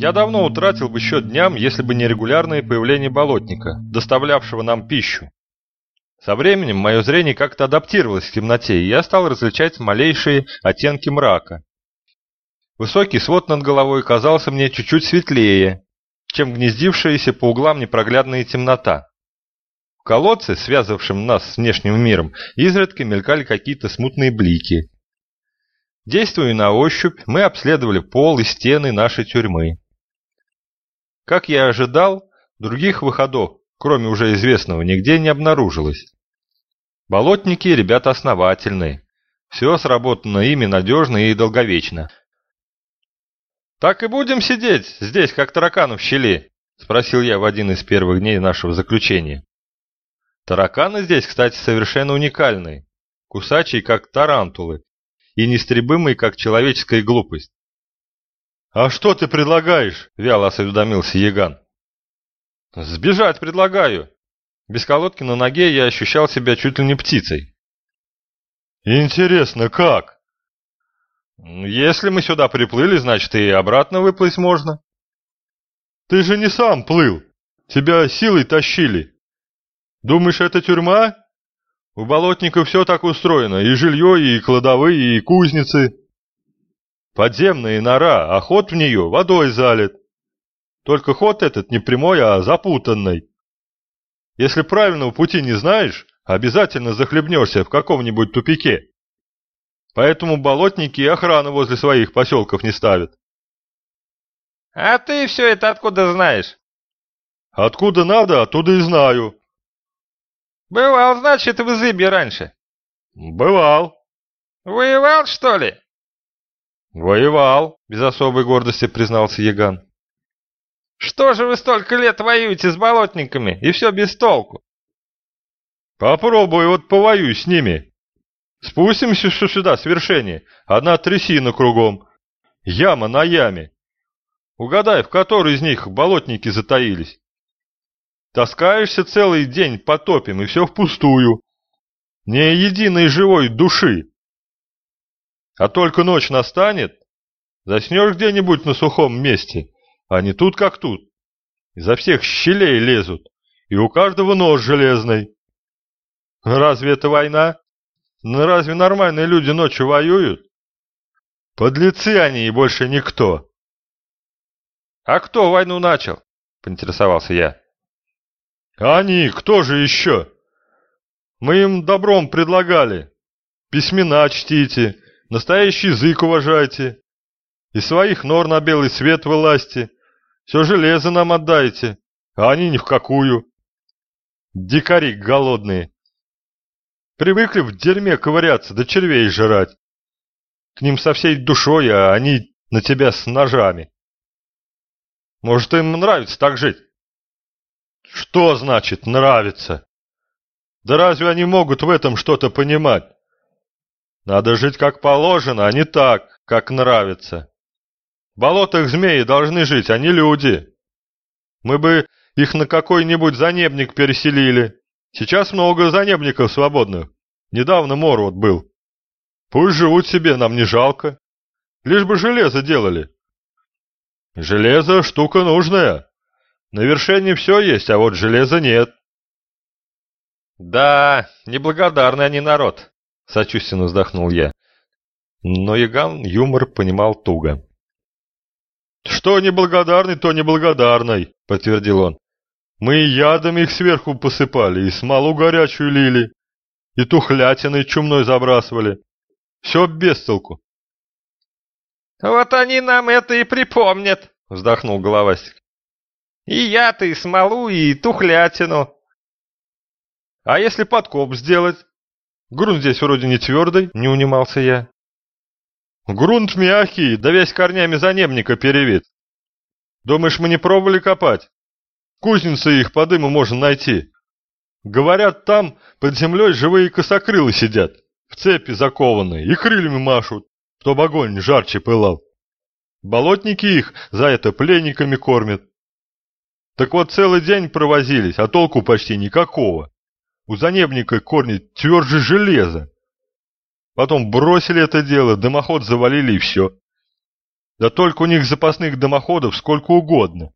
Я давно утратил бы счет дням, если бы не регулярное появление болотника, доставлявшего нам пищу. Со временем мое зрение как-то адаптировалось к темноте, и я стал различать малейшие оттенки мрака. Высокий свод над головой казался мне чуть-чуть светлее, чем гнездившаяся по углам непроглядная темнота. В колодце, связывавшем нас с внешним миром, изредка мелькали какие-то смутные блики. Действуя на ощупь, мы обследовали пол и стены нашей тюрьмы. Как я ожидал, других выходов, кроме уже известного, нигде не обнаружилось. Болотники – ребята основательные. Все сработано ими надежно и долговечно. «Так и будем сидеть здесь, как тараканы в щели?» – спросил я в один из первых дней нашего заключения. Тараканы здесь, кстати, совершенно уникальные. Кусачие, как тарантулы, и нестребимые, как человеческая глупость. «А что ты предлагаешь?» – вяло осведомился Яган. «Сбежать предлагаю». Без колодки на ноге я ощущал себя чуть ли не птицей. «Интересно, как?» «Если мы сюда приплыли, значит и обратно выплыть можно». «Ты же не сам плыл. Тебя силой тащили. Думаешь, это тюрьма? У болотников все так устроено. И жилье, и кладовые, и кузницы». Подземная нора, а ход в нее водой залит. Только ход этот не прямой, а запутанный. Если правильного пути не знаешь, обязательно захлебнешься в каком-нибудь тупике. Поэтому болотники и охрану возле своих поселков не ставят. А ты все это откуда знаешь? Откуда надо, оттуда и знаю. Бывал, значит, в Изыбе раньше? Бывал. Воевал, что ли? «Воевал», — без особой гордости признался Яган. «Что же вы столько лет воюете с болотниками, и все без толку?» «Попробуй вот повоюй с ними. Спустимся сюда с вершения, одна трясина кругом, яма на яме. Угадай, в которой из них болотники затаились. Таскаешься целый день потопим, и все впустую. Ни единой живой души. А только ночь настанет, заснешь где-нибудь на сухом месте, а не тут как тут. Изо всех щелей лезут, и у каждого нож железный. Разве это война? Ну разве нормальные люди ночью воюют? Подлецы они и больше никто. А кто войну начал? Поинтересовался я. Они, кто же еще? Мы им добром предлагали. Письмена чтите, Настоящий язык уважайте. И своих нор на белый свет вылазьте. Все железо нам отдайте, а они ни в какую. Дикари голодные. Привыкли в дерьме ковыряться, да червей жрать. К ним со всей душой, а они на тебя с ножами. Может, им нравится так жить? Что значит «нравится»? Да разве они могут в этом что-то понимать? Надо жить как положено, а не так, как нравится. В болотах змеи должны жить, а не люди. Мы бы их на какой-нибудь занебник переселили. Сейчас много занебников свободных. Недавно мор вот был. Пусть живут себе, нам не жалко. Лишь бы железо делали. Железо штука нужная. На вершине все есть, а вот железа нет. Да, неблагодарный они народ. Сочувственно вздохнул я. Но Яган юмор понимал туго. «Что неблагодарный, то неблагодарный», — подтвердил он. «Мы ядом их сверху посыпали, и смолу горячую лили, и тухлятиной чумной забрасывали. Все без толку». «Вот они нам это и припомнят», — вздохнул головастик. «И я-то, и смолу, и тухлятину». «А если подкоп сделать?» Грунт здесь вроде не твердый, не унимался я. Грунт мягкий, да весь корнями занемника перевит. Думаешь, мы не пробовали копать? Кузницы их по дыму можно найти. Говорят, там под землей живые косокрылы сидят, в цепи закованные, и крыльями машут, чтобы огонь жарче пылал. Болотники их за это пленниками кормят. Так вот целый день провозились, а толку почти никакого. У занебника корни тверже железа. Потом бросили это дело, дымоход завалили и все. Да только у них запасных дымоходов сколько угодно.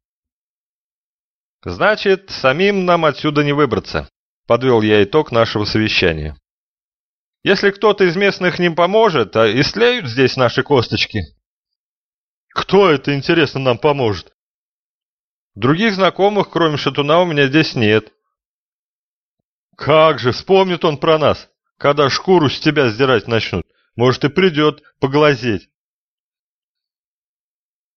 Значит, самим нам отсюда не выбраться, подвел я итог нашего совещания. Если кто-то из местных не поможет, а истлеют здесь наши косточки. Кто это, интересно, нам поможет? Других знакомых, кроме Шатуна, у меня здесь нет. Как же, вспомнит он про нас, когда шкуру с тебя сдирать начнут. Может и придет поглазеть.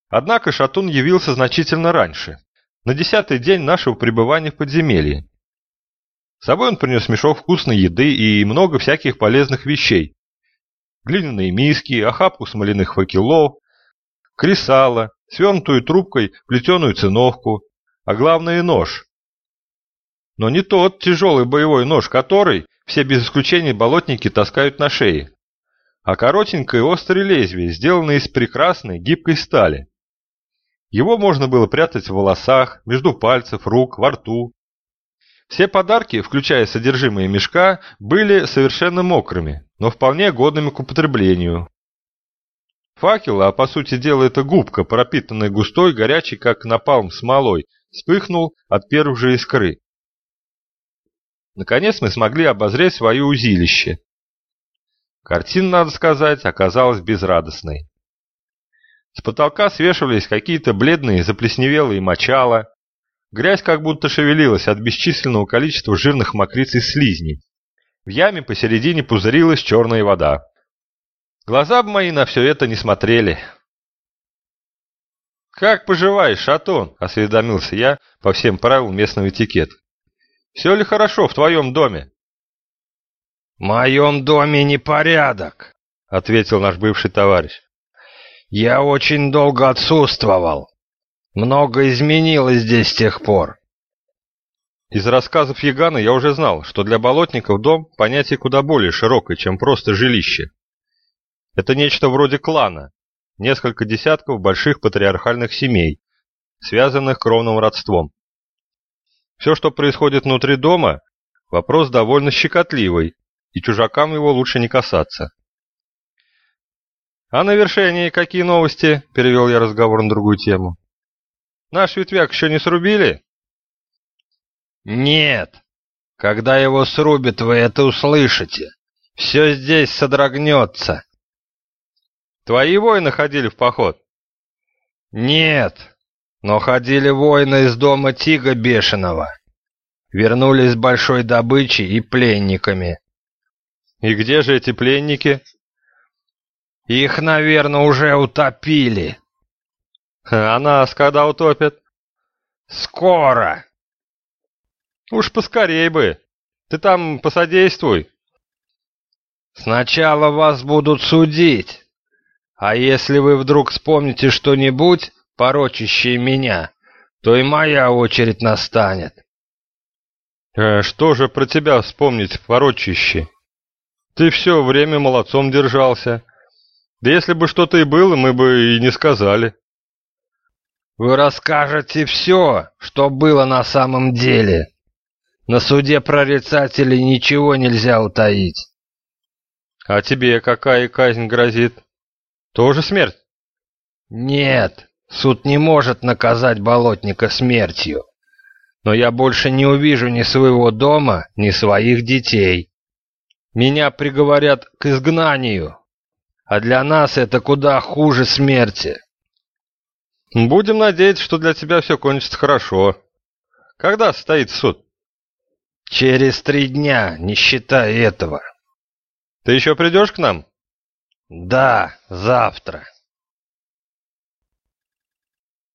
Однако Шатун явился значительно раньше, на десятый день нашего пребывания в подземелье. С собой он принес мешок вкусной еды и много всяких полезных вещей. Глиняные миски, охапку смоляных факелов, кресало, свернутую трубкой плетеную циновку, а главное нож. Но не тот тяжелый боевой нож, который все без исключения болотники таскают на шее, а коротенькое острое лезвие, сделанное из прекрасной гибкой стали. Его можно было прятать в волосах, между пальцев, рук, во рту. Все подарки, включая содержимое мешка, были совершенно мокрыми, но вполне годными к употреблению. Факел, а по сути дела это губка, пропитанная густой, горячей, как напалм смолой, вспыхнул от первых же искры. Наконец мы смогли обозреть свое узилище. Картина, надо сказать, оказалась безрадостной. С потолка свешивались какие-то бледные заплесневелые мочала. Грязь как будто шевелилась от бесчисленного количества жирных мокриц и слизней. В яме посередине пузырилась черная вода. Глаза бы мои на все это не смотрели. «Как поживаешь, Шатун?» — осведомился я по всем правилам местного этикета. «Все ли хорошо в твоем доме?» «В моем доме непорядок», — ответил наш бывший товарищ. Я очень долго отсутствовал. Много изменилось здесь с тех пор. Из рассказов Ягана я уже знал, что для болотников дом – понятие куда более широкое, чем просто жилище. Это нечто вроде клана, несколько десятков больших патриархальных семей, связанных кровным родством. Все, что происходит внутри дома – вопрос довольно щекотливый, и чужакам его лучше не касаться. «А на вершине какие новости?» – перевел я разговор на другую тему. «Наш ветвяк еще не срубили?» «Нет. Когда его срубят, вы это услышите. Все здесь содрогнется». «Твои воины ходили в поход?» «Нет, но ходили воины из дома Тига Бешеного. Вернулись с большой добычей и пленниками». «И где же эти пленники?» Их, наверное, уже утопили. А нас когда утопят? Скоро. Уж поскорей бы. Ты там посодействуй. Сначала вас будут судить. А если вы вдруг вспомните что-нибудь, порочащее меня, то и моя очередь настанет. Э, что же про тебя вспомнить, порочащее? Ты все время молодцом держался. Да если бы что-то и было, мы бы и не сказали. Вы расскажете все, что было на самом деле. На суде прорицателей ничего нельзя утаить. А тебе какая казнь грозит? Тоже смерть? Нет, суд не может наказать болотника смертью. Но я больше не увижу ни своего дома, ни своих детей. Меня приговорят к изгнанию, а для нас это куда хуже смерти. Будем надеяться, что для тебя все кончится хорошо. Когда состоит суд? Через три дня, не считая этого. Ты еще придешь к нам? Да, завтра.